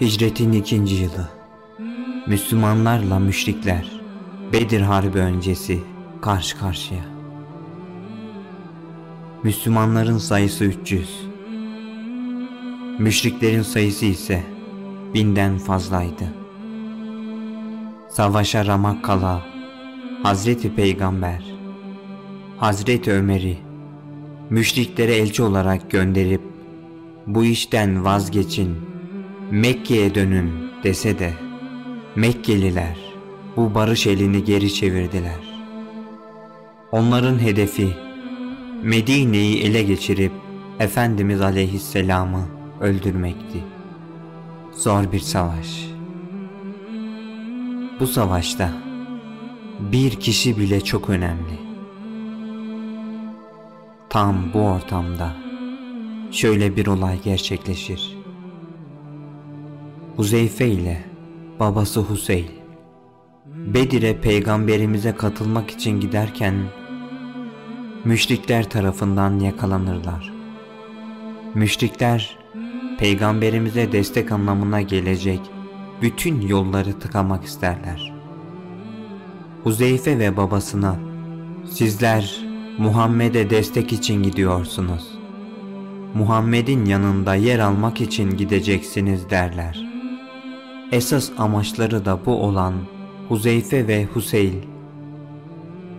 Hicretin ikinci yılı. Müslümanlarla müşrikler Bedir Harbi öncesi karşı karşıya. Müslümanların sayısı 300 Müşriklerin sayısı ise binden fazlaydı. Savaşa ramak kala Hazreti Peygamber Hazreti Ömer'i müşriklere elçi olarak gönderip bu işten vazgeçin Mekke'ye dönün dese de Mekkeliler bu barış elini geri çevirdiler. Onların hedefi Medine'yi ele geçirip Efendimiz Aleyhisselam'ı öldürmekti. Zor bir savaş. Bu savaşta bir kişi bile çok önemli. Tam bu ortamda şöyle bir olay gerçekleşir. Huzeyfe ile babası Huseyl Bedir'e peygamberimize katılmak için giderken müşrikler tarafından yakalanırlar. Müşrikler peygamberimize destek anlamına gelecek bütün yolları tıkamak isterler. Huzeyfe ve babasına sizler Muhammed'e destek için gidiyorsunuz. Muhammed'in yanında yer almak için gideceksiniz derler. Esas amaçları da bu olan Huzeyfe ve Huseyl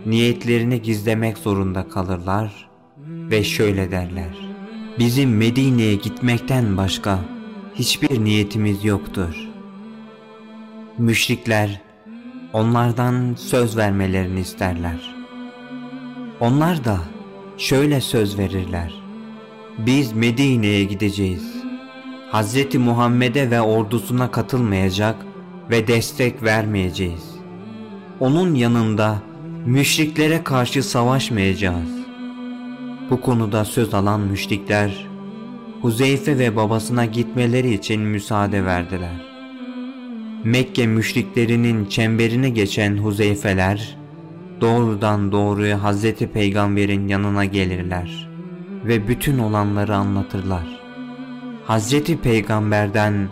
niyetlerini gizlemek zorunda kalırlar ve şöyle derler. Bizim Medine'ye gitmekten başka hiçbir niyetimiz yoktur. Müşrikler onlardan söz vermelerini isterler. Onlar da şöyle söz verirler. Biz Medine'ye gideceğiz. Hazreti Muhammed'e ve ordusuna katılmayacak ve destek vermeyeceğiz. Onun yanında müşriklere karşı savaşmayacağız. Bu konuda söz alan müşrikler Huzeyfe ve babasına gitmeleri için müsaade verdiler. Mekke müşriklerinin çemberine geçen Huzeyfeler doğrudan doğruya Hazreti Peygamber'in yanına gelirler ve bütün olanları anlatırlar. Hazreti Peygamber'den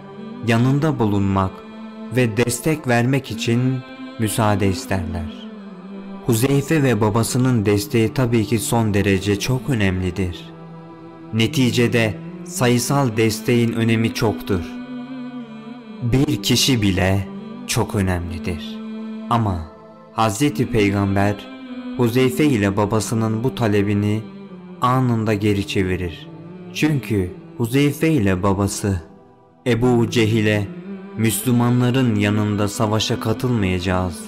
yanında bulunmak ve destek vermek için müsaade isterler. Huzeyfe ve babasının desteği tabii ki son derece çok önemlidir. Neticede sayısal desteğin önemi çoktur. Bir kişi bile çok önemlidir. Ama Hazreti Peygamber Huzeyfe ile babasının bu talebini anında geri çevirir. Çünkü Huzeyfe ile babası Ebu Cehil'e Müslümanların yanında savaşa katılmayacağız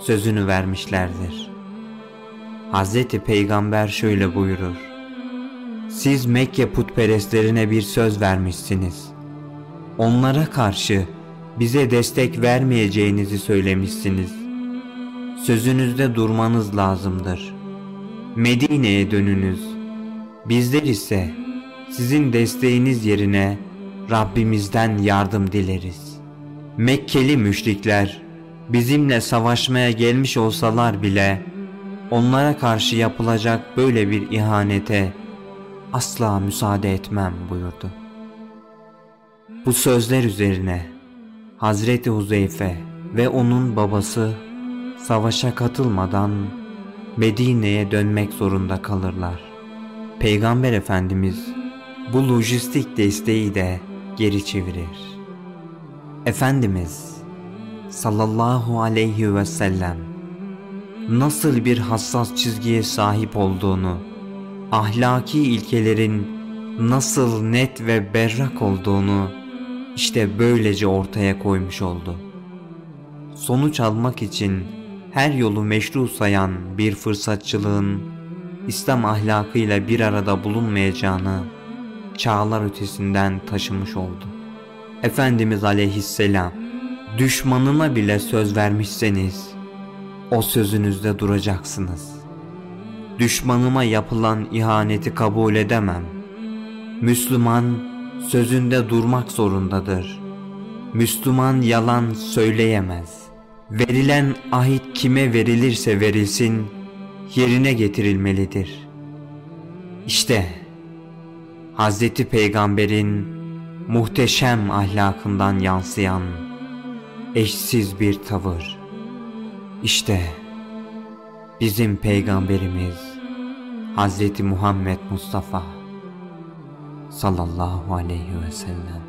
sözünü vermişlerdir. Hazreti Peygamber şöyle buyurur. Siz Mekke putperestlerine bir söz vermişsiniz. Onlara karşı bize destek vermeyeceğinizi söylemişsiniz. Sözünüzde durmanız lazımdır. Medine'ye dönünüz. Bizler ise sizin desteğiniz yerine Rabbimizden yardım dileriz. Mekkeli müşrikler bizimle savaşmaya gelmiş olsalar bile onlara karşı yapılacak böyle bir ihanete asla müsaade etmem buyurdu. Bu sözler üzerine Hazreti Huzeyfe ve onun babası savaşa katılmadan Medine'ye dönmek zorunda kalırlar. Peygamber Efendimiz bu lojistik desteği de geri çevirir. Efendimiz sallallahu aleyhi ve sellem nasıl bir hassas çizgiye sahip olduğunu, ahlaki ilkelerin nasıl net ve berrak olduğunu işte böylece ortaya koymuş oldu. Sonuç almak için her yolu meşru sayan bir fırsatçılığın İslam ahlakıyla bir arada bulunmayacağını çağlar ötesinden taşımış oldu. Efendimiz aleyhisselam düşmanına bile söz vermişseniz o sözünüzde duracaksınız. Düşmanıma yapılan ihaneti kabul edemem. Müslüman sözünde durmak zorundadır. Müslüman yalan söyleyemez. Verilen ahit kime verilirse verilsin yerine getirilmelidir. İşte Hazreti Peygamber'in muhteşem ahlakından yansıyan eşsiz bir tavır. İşte bizim peygamberimiz Hazreti Muhammed Mustafa sallallahu aleyhi ve sellem.